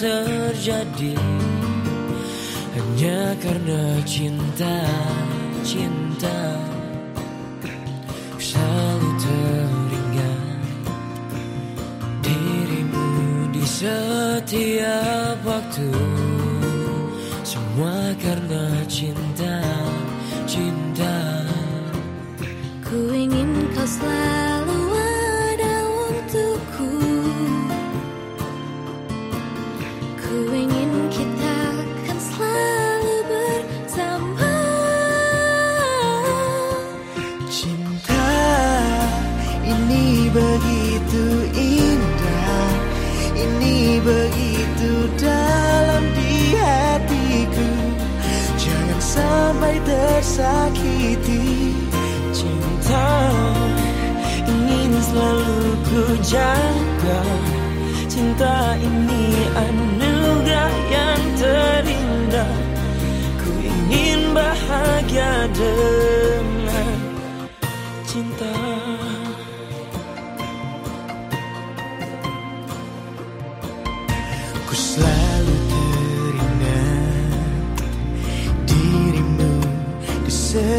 terjadi Hanya karena cinta, cinta. Selalu teringat Dirimu di setiap waktu. Semua karena cinta, cinta. Ku ingin kau selalu tersakiti. Cinta ingin selalu ku jaga. Cinta ini anugerah yang terindah. Ku ingin bahagia dengan cinta. Ku selalu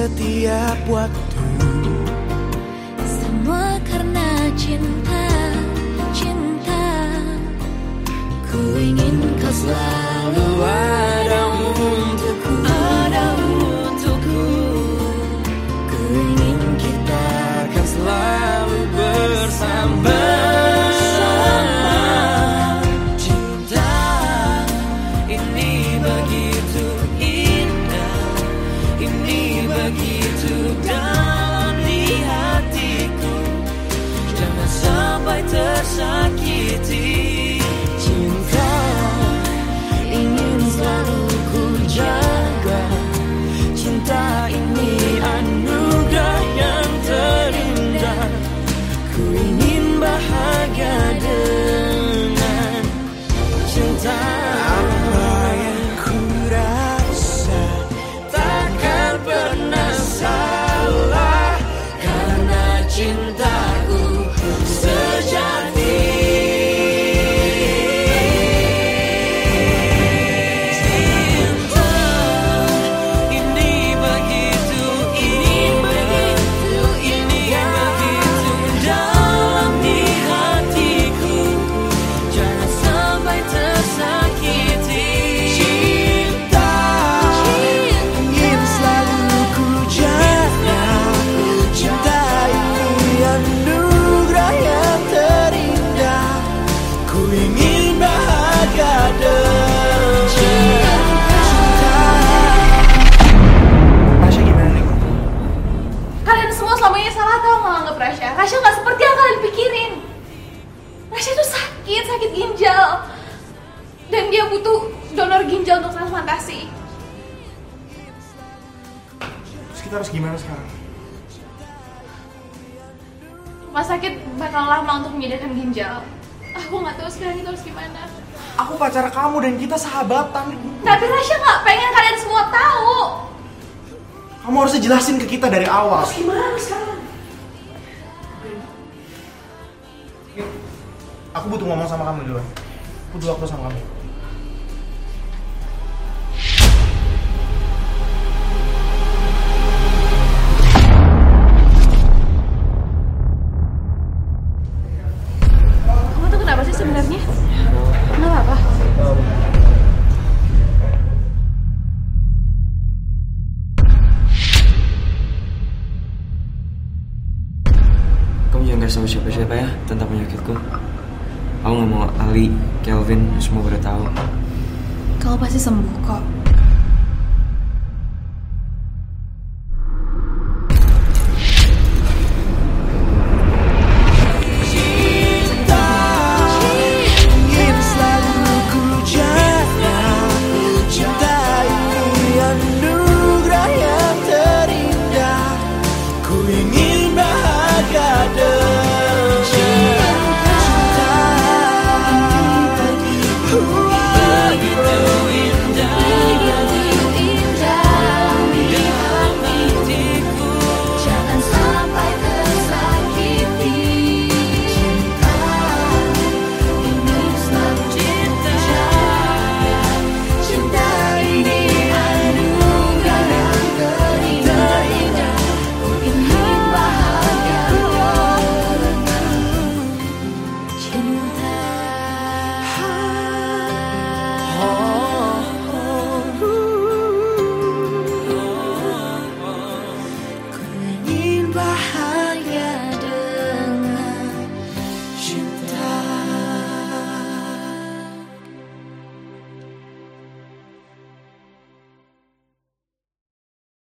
setiap waktu. Semua karena cinta, cinta. Ku ingin kau selalu lagi to die. Ginjal. Dan dia butuh donor ginjal untuk transplantasi. Terus kita harus gimana sekarang? Rumah sakit bakal lama untuk menyediakan ginjal. Aku nggak tahu sekarang itu harus gimana. Aku pacar kamu dan kita sahabatan Tapi Rasya nggak pengen kalian semua tahu. Kamu harusnya jelasin ke kita dari awal Gimana sekarang? Aku butuh ngomong sama kamu duluan Butuh waktu sama Kamu Aku mau Ali, Kelvin, semua pada tahu. Kamu pasti sembuh kok.